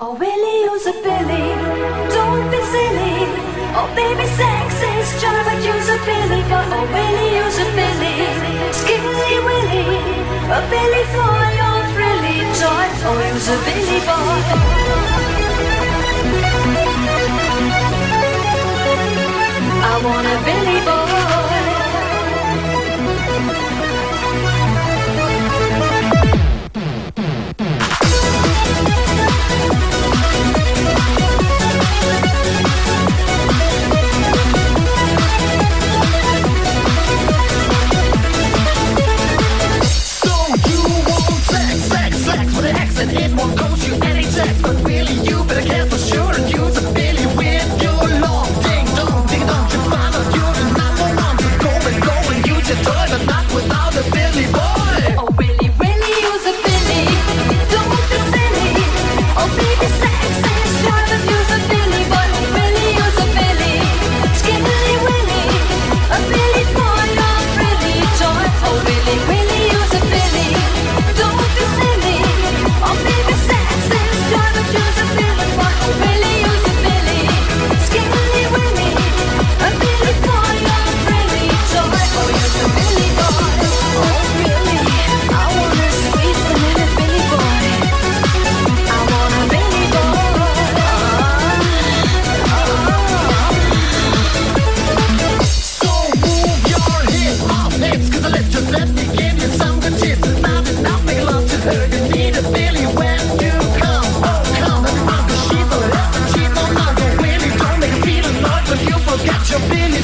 Oh, Willie, who's a Billy? Don't be silly. Oh, baby, sex is just like you's a Billy. But oh, Willie, who's a Billy? Skinny Willie, a Billy for your frilly joy. Oh, you's a Billy boy.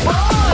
Whoa!